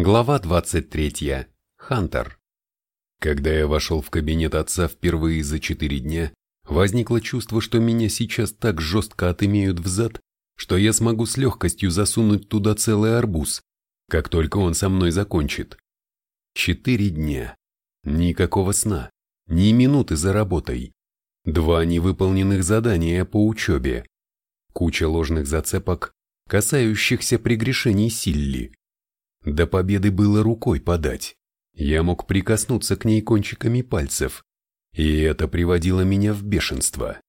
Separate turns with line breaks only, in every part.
Глава 23. Хантер. Когда я вошел в кабинет отца впервые за четыре дня, возникло чувство, что меня сейчас так жестко отымеют взад, что я смогу с легкостью засунуть туда целый арбуз, как только он со мной закончит. Четыре дня. Никакого сна, ни минуты за работой. Два невыполненных задания по учебе. Куча ложных зацепок, касающихся прегрешений Силли до победы было рукой подать. Я мог прикоснуться к ней кончиками пальцев, и это приводило меня в бешенство.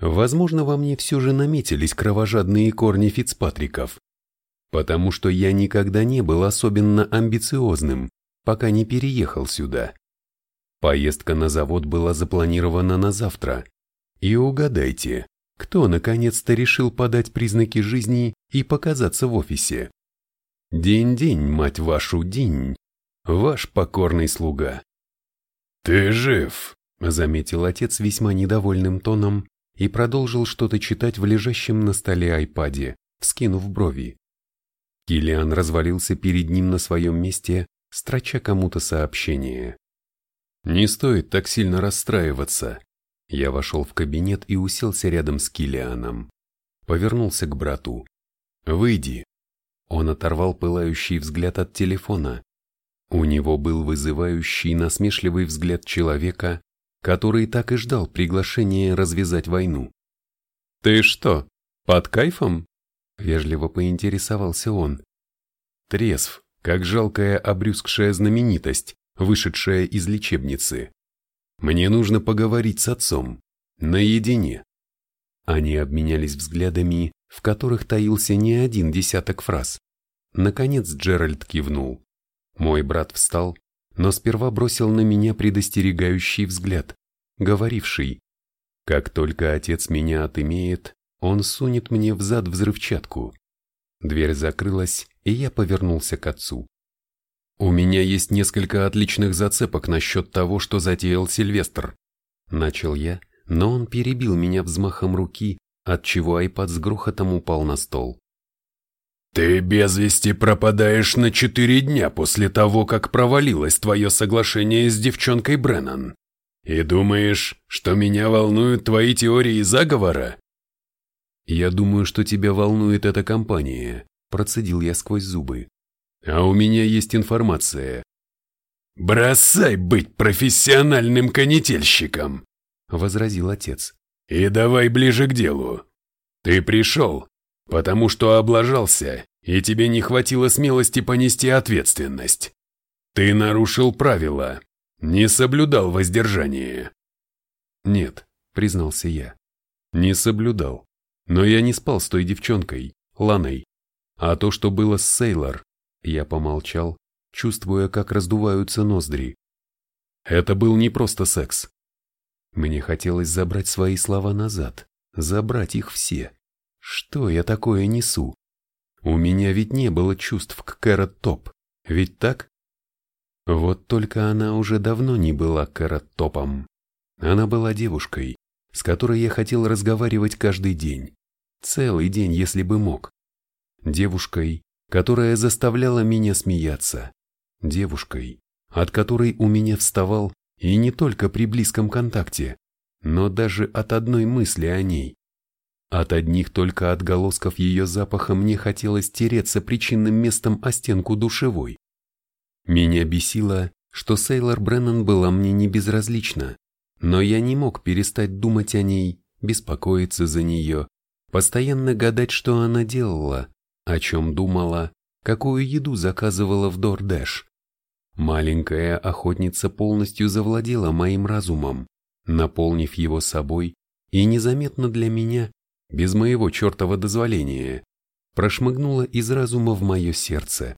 Возможно, во мне все же наметились кровожадные корни Фицпатриков, потому что я никогда не был особенно амбициозным, пока не переехал сюда. Поездка на завод была запланирована на завтра, и угадайте, кто наконец-то решил подать признаки жизни и показаться в офисе. День-день, мать вашу, день, ваш покорный слуга.
Ты жив,
заметил отец весьма недовольным тоном и продолжил что-то читать в лежащем на столе айпаде, вскинув брови. Килиан развалился перед ним на своем месте, строча кому-то сообщение. Не стоит так сильно расстраиваться. Я вошел в кабинет и уселся рядом с Килианом. Повернулся к брату. Выйди, он оторвал пылающий взгляд от телефона. У него был вызывающий насмешливый взгляд человека, который так и ждал приглашения развязать войну. «Ты что, под кайфом?» – вежливо поинтересовался он. Трезв, как жалкая обрюзгшая знаменитость, вышедшая из лечебницы. «Мне нужно поговорить с отцом. Наедине». Они обменялись взглядами, в которых таился не один десяток фраз. Наконец Джеральд кивнул. Мой брат встал, но сперва бросил на меня предостерегающий взгляд, говоривший, «Как только отец меня отымеет, он сунет мне в зад взрывчатку». Дверь закрылась, и я повернулся к отцу. «У меня есть несколько отличных зацепок насчет того, что затеял Сильвестр», — начал я, но он перебил меня взмахом руки, отчего айпад с грохотом упал на стол.
«Ты без вести пропадаешь на четыре дня после того, как провалилось твое соглашение с девчонкой Бреннан. И думаешь, что меня волнуют твои теории заговора?»
«Я думаю, что тебя волнует эта компания», – процедил я сквозь зубы. «А у меня есть информация».
«Бросай быть профессиональным конетельщиком», – возразил отец. «И давай ближе к делу. Ты пришел, потому что облажался, и тебе не хватило смелости понести ответственность. Ты нарушил правила, не соблюдал воздержание.
Нет, признался я, не соблюдал. Но я не спал с той девчонкой, Ланой. А то, что было с Сейлор, я помолчал, чувствуя, как раздуваются ноздри. Это был не просто секс. Мне хотелось забрать свои слова назад, забрать их все. Что я такое несу? У меня ведь не было чувств к Кэрот Топ, ведь так? Вот только она уже давно не была Кэрот Топом. Она была девушкой, с которой я хотел разговаривать каждый день. Целый день, если бы мог. Девушкой, которая заставляла меня смеяться. Девушкой, от которой у меня вставал и не только при близком контакте, но даже от одной мысли о ней. От одних только отголосков ее запаха мне хотелось тереться причинным местом о стенку душевой. Меня бесило, что Сейлор Бреннан была мне не безразлична, но я не мог перестать думать о ней, беспокоиться за нее, постоянно гадать, что она делала, о чем думала, какую еду заказывала в Дордэш. Маленькая охотница полностью завладела моим разумом, наполнив его собой, и незаметно для меня без моего чертова дозволения, прошмыгнула из разума в мое сердце.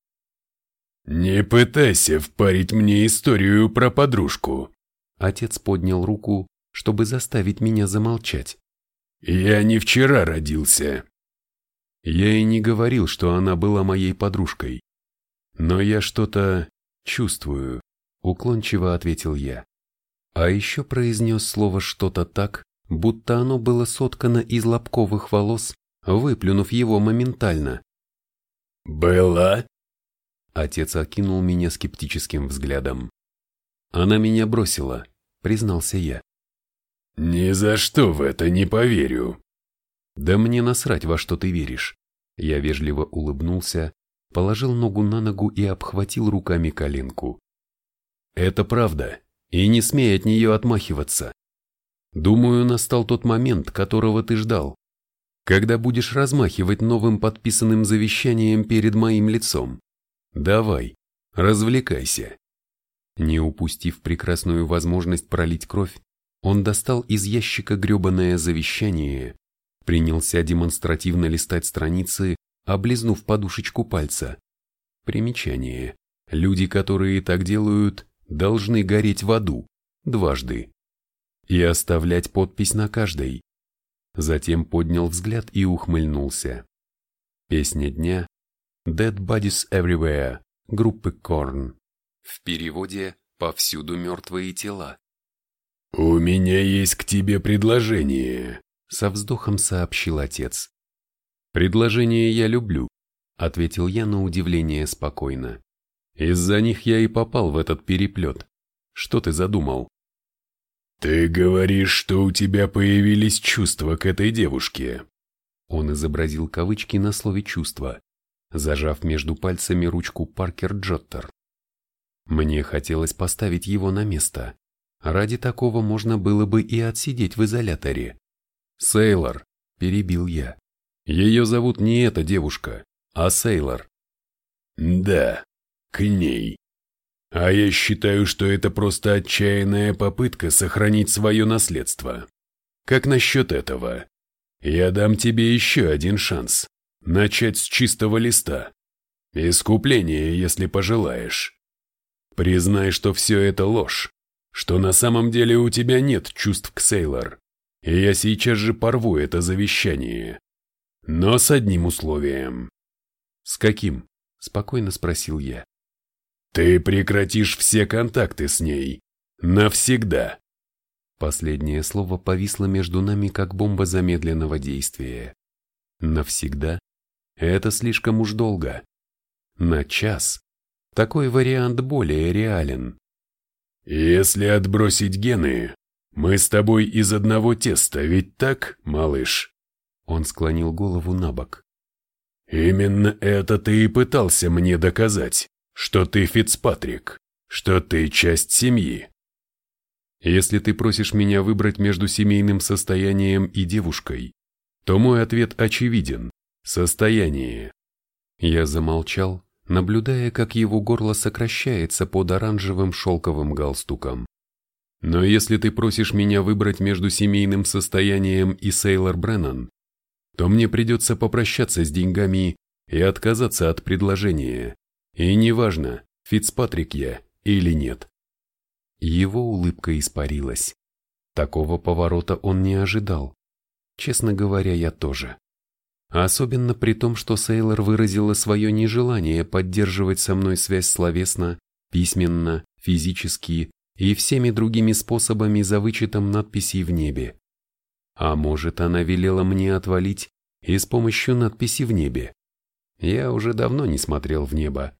«Не пытайся впарить мне историю про подружку!»
Отец поднял руку, чтобы заставить меня замолчать.
«Я не вчера родился!»
Я и не говорил, что она была моей подружкой. Но я что-то чувствую, уклончиво ответил я. А еще произнес слово что-то так, будто оно было соткано из лобковых волос, выплюнув его моментально.
«Была?»
Отец окинул меня скептическим взглядом. Она меня бросила, признался я.
Ни за что в это не поверю.
Да мне насрать, во что ты веришь. Я вежливо улыбнулся, положил ногу на ногу и обхватил руками коленку. Это правда, и не смей от нее отмахиваться. Думаю, настал тот момент, которого ты ждал. Когда будешь размахивать новым подписанным завещанием перед моим лицом. Давай, развлекайся. Не упустив прекрасную возможность пролить кровь, он достал из ящика гребаное завещание, принялся демонстративно листать страницы, облизнув подушечку пальца. Примечание. Люди, которые так делают, должны гореть в аду, дважды. И оставлять подпись на каждой. Затем поднял взгляд и ухмыльнулся. Песня дня Dead Bodies Everywhere группы Korn. В переводе «Повсюду мертвые тела».
«У меня есть к тебе предложение», —
со вздохом сообщил отец. «Предложение я люблю», — ответил я на удивление спокойно. «Из-за них я и попал в этот переплет. Что ты задумал?»
«Ты говоришь, что у тебя появились чувства к этой девушке».
Он изобразил кавычки на слове «чувства», зажав между пальцами ручку Паркер Джоттер. Мне хотелось поставить его на место. Ради такого можно было бы и отсидеть в изоляторе. «Сейлор», — перебил я. «Ее зовут не эта девушка, а Сейлор».
«Да, к ней. А я считаю, что это просто отчаянная попытка сохранить свое наследство. Как насчет этого? Я дам тебе еще один шанс. Начать с чистого листа. Искупление, если пожелаешь. Признай, что все это ложь, что на самом деле у тебя нет чувств к Сейлор, и я сейчас же порву это завещание. Но с одним условием.
«С каким?» – спокойно спросил я.
«Ты прекратишь все контакты с ней. Навсегда».
Последнее слово повисло между нами, как бомба замедленного действия. Навсегда? Это слишком уж долго. На час? Такой вариант более реален.
«Если отбросить гены, мы с тобой из одного теста, ведь так, малыш?»
Он склонил голову на бок.
«Именно это ты и пытался мне доказать что ты Фицпатрик, что ты часть семьи.
Если ты просишь меня выбрать между семейным состоянием и девушкой, то мой ответ очевиден – состояние. Я замолчал, наблюдая, как его горло сокращается под оранжевым шелковым галстуком. Но если ты просишь меня выбрать между семейным состоянием и Сейлор Бреннан, то мне придется попрощаться с деньгами и отказаться от предложения. И неважно, Фицпатрик я или нет. Его улыбка испарилась. Такого поворота он не ожидал. Честно говоря, я тоже. Особенно при том, что Сейлор выразила свое нежелание поддерживать со мной связь словесно, письменно, физически и всеми другими способами за вычетом надписей в небе. А может, она велела мне отвалить и с помощью надписи в небе. Я уже давно не смотрел в небо.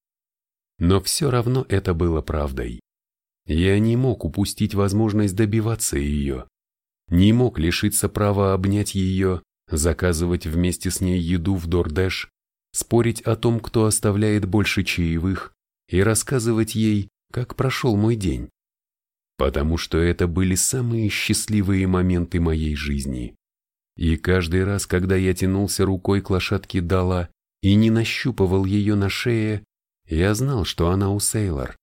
Но все равно это было правдой. Я не мог упустить возможность добиваться ее. Не мог лишиться права обнять ее, заказывать вместе с ней еду в Дордэш, спорить о том, кто оставляет больше чаевых, и рассказывать ей, как прошел мой день. Потому что это были самые счастливые моменты моей жизни. И каждый раз, когда я тянулся рукой к лошадке Дала и не нащупывал ее на шее, я знал, что она у Сейлор.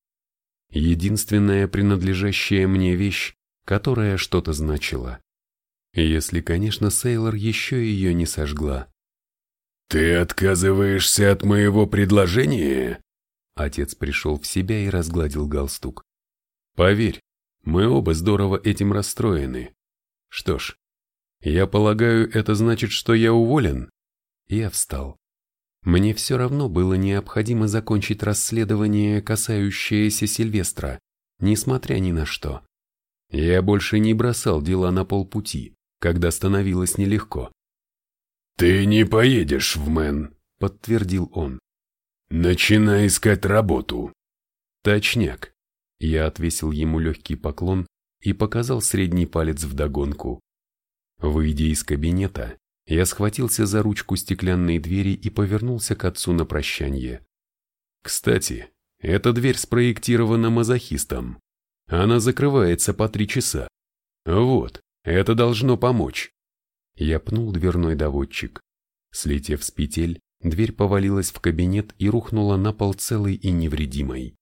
Единственная принадлежащая мне вещь, которая что-то значила. Если, конечно, Сейлор еще ее не сожгла.
«Ты отказываешься от моего предложения?»
Отец пришел в себя и разгладил галстук. «Поверь, мы оба здорово этим расстроены. Что ж, я полагаю, это значит, что я уволен?» Я встал. Мне все равно было необходимо закончить расследование, касающееся Сильвестра, несмотря ни на что. Я больше не бросал дела на полпути, когда становилось нелегко.
«Ты не поедешь в Мэн», —
подтвердил он.
Начинай искать работу.
Точняк. Я отвесил ему легкий поклон и показал средний палец вдогонку. Выйдя из кабинета, я схватился за ручку стеклянной двери и повернулся к отцу на прощание. Кстати, эта дверь спроектирована мазохистом. Она закрывается по три часа. Вот, это должно помочь. Я пнул дверной доводчик. Слетев с петель, дверь повалилась в кабинет и рухнула на пол целой и невредимой.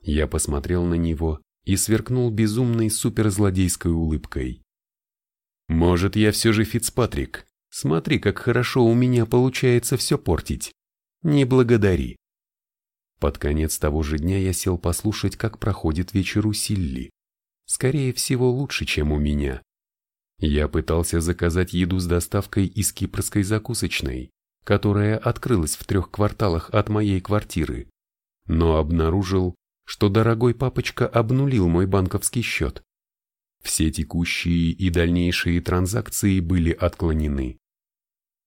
Я посмотрел на него и сверкнул безумной суперзлодейской улыбкой. «Может, я все же Фицпатрик? Смотри, как хорошо у меня получается все портить. Не благодари». Под конец того же дня я сел послушать, как проходит вечер у Силли. Скорее всего, лучше, чем у меня. Я пытался заказать еду с доставкой из кипрской закусочной, которая открылась в трех кварталах от моей квартиры, но обнаружил, что дорогой папочка обнулил мой банковский счет. Все текущие и дальнейшие транзакции были отклонены.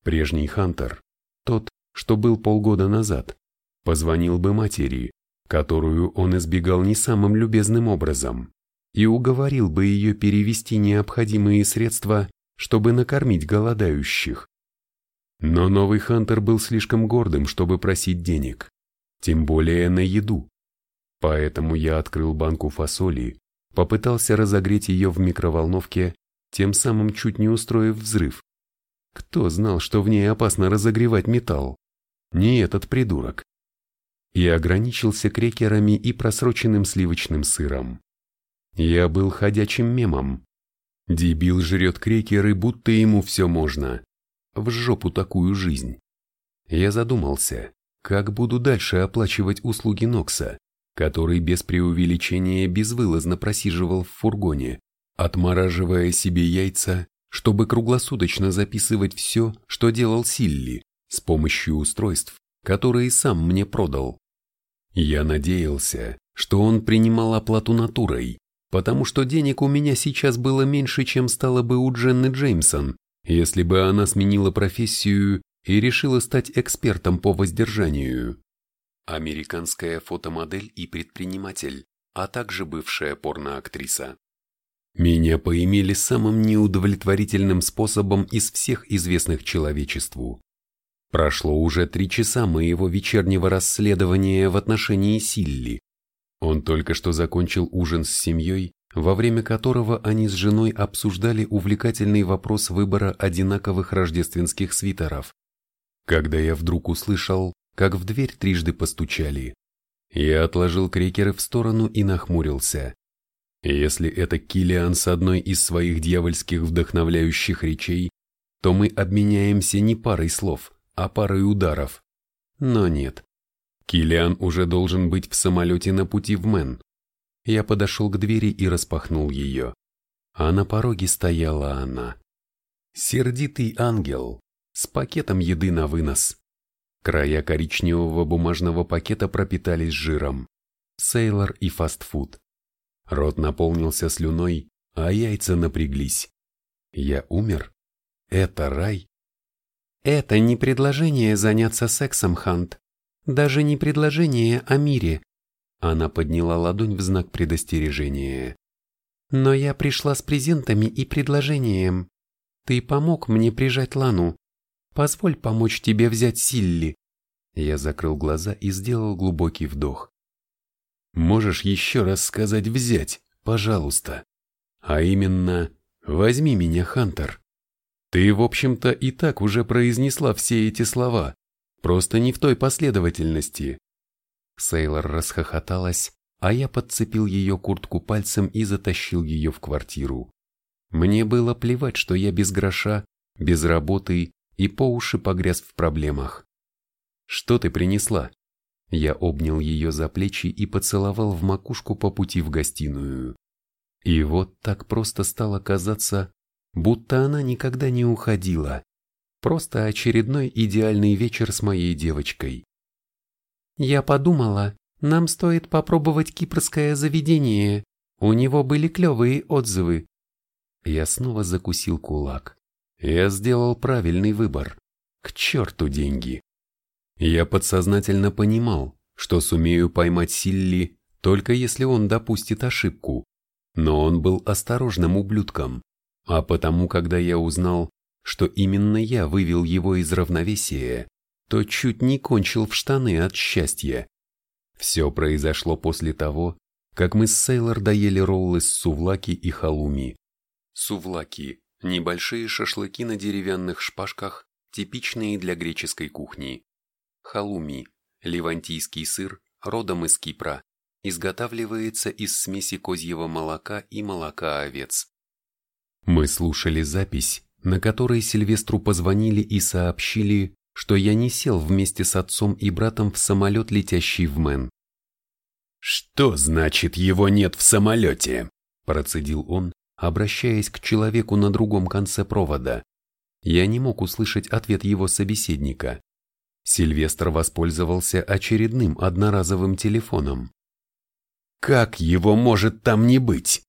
Прежний Хантер, тот, что был полгода назад, позвонил бы матери, которую он избегал не самым любезным образом, и уговорил бы ее перевести необходимые средства, чтобы накормить голодающих. Но новый Хантер был слишком гордым, чтобы просить денег, тем более на еду. Поэтому я открыл банку фасоли, попытался разогреть ее в микроволновке, тем самым чуть не устроив взрыв. Кто знал, что в ней опасно разогревать металл? Не этот придурок. И ограничился крекерами и просроченным сливочным сыром. Я был ходячим мемом. Дебил жрет крекеры, будто ему все можно. В жопу такую жизнь. Я задумался, как буду дальше оплачивать услуги Нокса, который без преувеличения безвылазно просиживал в фургоне, отмораживая себе яйца, чтобы круглосуточно записывать все, что делал Силли, с помощью устройств, которые сам мне продал. Я надеялся, что он принимал оплату натурой, потому что денег у меня сейчас было меньше, чем стало бы у Дженны Джеймсон, если бы она сменила профессию и решила стать экспертом по воздержанию. Американская фотомодель и предприниматель, а также бывшая порноактриса. Меня поимели самым неудовлетворительным способом из всех известных человечеству. Прошло уже три часа моего вечернего расследования в отношении Силли, он только что закончил ужин с семьей, во время которого они с женой обсуждали увлекательный вопрос выбора одинаковых рождественских свитеров. Когда я вдруг услышал, как в дверь трижды постучали, я отложил крекеры в сторону и нахмурился. Если это Килиан с одной из своих дьявольских вдохновляющих речей, то мы обменяемся не парой слов, а парой ударов. Но нет, Килиан уже должен быть в самолете на пути в Мэн. Я подошел к двери и распахнул ее. А на пороге стояла она. Сердитый ангел, с пакетом еды на вынос. Края коричневого бумажного пакета пропитались жиром. Сейлор и фастфуд. Рот наполнился слюной, а яйца напряглись. Я умер? Это рай? Это не предложение заняться сексом, Хант. Даже не предложение о мире. Она подняла ладонь в знак предостережения. Но я пришла с презентами и предложением. Ты помог мне прижать Лану. Позволь помочь тебе взять Силли. Я закрыл глаза и сделал глубокий вдох. Можешь еще раз сказать «взять», пожалуйста. А именно, возьми меня, Хантер. Ты, в общем-то, и так уже произнесла все эти слова. Просто не в той последовательности. Сейлор расхохоталась, а я подцепил ее куртку пальцем и затащил ее в квартиру. Мне было плевать, что я без гроша, без работы и по уши погряз в проблемах. «Что ты принесла?» Я обнял ее за плечи и поцеловал в макушку по пути в гостиную. И вот так просто стало казаться, будто она никогда не уходила, Просто очередной идеальный вечер с моей девочкой. Я подумала, нам стоит попробовать кипрское заведение. У него были клевые отзывы. Я снова закусил кулак. Я сделал правильный выбор. К черту деньги. Я подсознательно понимал, что сумею поймать Силли, только если он допустит ошибку. Но он был осторожным ублюдком, а потому, когда я узнал, что именно я вывел его из равновесия, то чуть не кончил в штаны от счастья. Все произошло после того, как мы с Сейлор доели роллы с сувлаки и халуми. Сувлаки – небольшие шашлыки на деревянных шпажках, типичные для греческой кухни. Халуми – левантийский сыр, родом из Кипра, изготавливается из смеси козьего молока и молока овец. Мы слушали запись, на которой Сильвестру позвонили и сообщили, что я не сел вместе с отцом и братом в самолет, летящий в Мэн.
«Что значит его нет в самолете?»
– процедил он, обращаясь к человеку на другом конце провода. Я не мог услышать ответ его собеседника. Сильвестр воспользовался очередным одноразовым телефоном.
«Как его может там не быть?»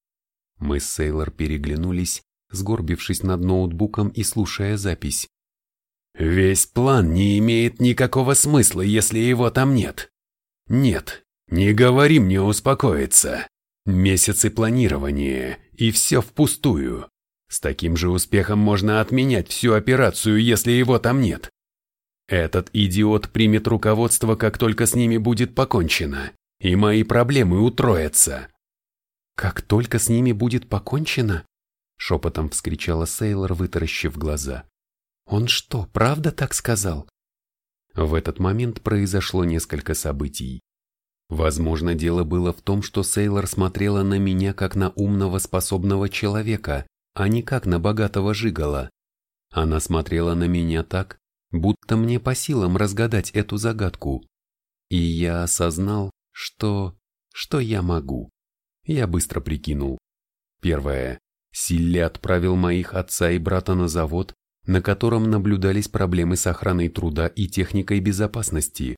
Мы с Сейлор переглянулись, сгорбившись над ноутбуком и слушая запись.
«Весь план не имеет никакого смысла, если его там нет. Нет, не говори мне успокоиться. Месяцы планирования, и все впустую. С таким же успехом можно отменять всю операцию, если его там нет. Этот идиот примет руководство, как только с ними будет покончено, и мои проблемы утроятся.
«Как только с ними будет покончено?» — шепотом вскричала Сейлор, вытаращив глаза. «Он что, правда так сказал?» В этот момент произошло несколько событий. Возможно, дело было в том, что Сейлор смотрела на меня как на умного способного человека, а не как на богатого жигала. Она смотрела на меня так, будто мне по силам разгадать эту загадку. И я осознал, что... что я могу. Я быстро прикинул. Первое. Силли отправил моих отца и брата на завод, на котором наблюдались проблемы с охраной труда и техникой безопасности.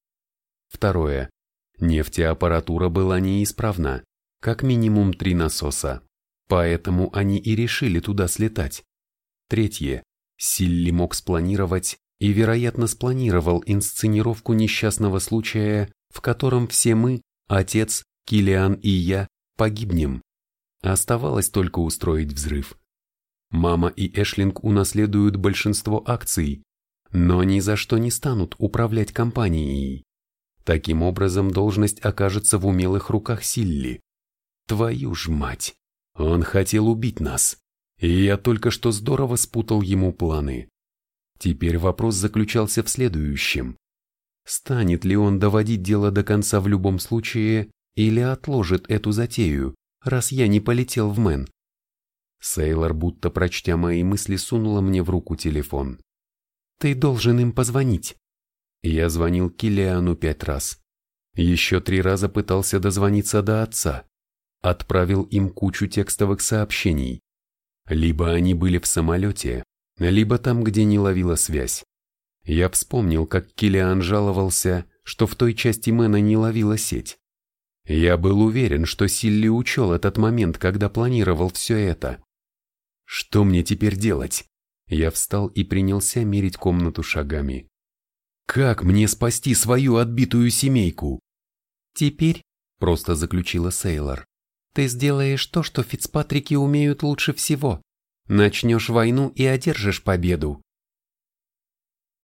Второе. Нефтеаппаратура была неисправна, как минимум три насоса, поэтому они и решили туда слетать. Третье. Силли мог спланировать и, вероятно, спланировал инсценировку несчастного случая, в котором все мы, отец, Килиан и я, погибнем. Оставалось только устроить взрыв. Мама и Эшлинг унаследуют большинство акций, но ни за что не станут управлять компанией. Таким образом, должность окажется в умелых руках Силли. Твою ж мать! Он хотел убить нас, и я только что здорово спутал ему планы. Теперь вопрос заключался в следующем. Станет ли он доводить дело до конца в любом случае, или отложит эту затею, раз я не полетел в Мэн? Сейлор, будто прочтя мои мысли, сунула мне в руку телефон. «Ты должен им позвонить». Я звонил Килиану пять раз. Еще три раза пытался дозвониться до отца. Отправил им кучу текстовых сообщений. Либо они были в самолете, либо там, где не ловила связь. Я вспомнил, как Килиан жаловался, что в той части Мэна не ловила сеть. Я был уверен, что Силли учел этот момент, когда планировал все это. Что мне теперь делать? Я встал и принялся мерить комнату шагами. Как мне спасти свою отбитую семейку? Теперь, просто заключила Сейлор, ты сделаешь то, что Фицпатрики умеют лучше всего. Начнешь войну и одержишь победу.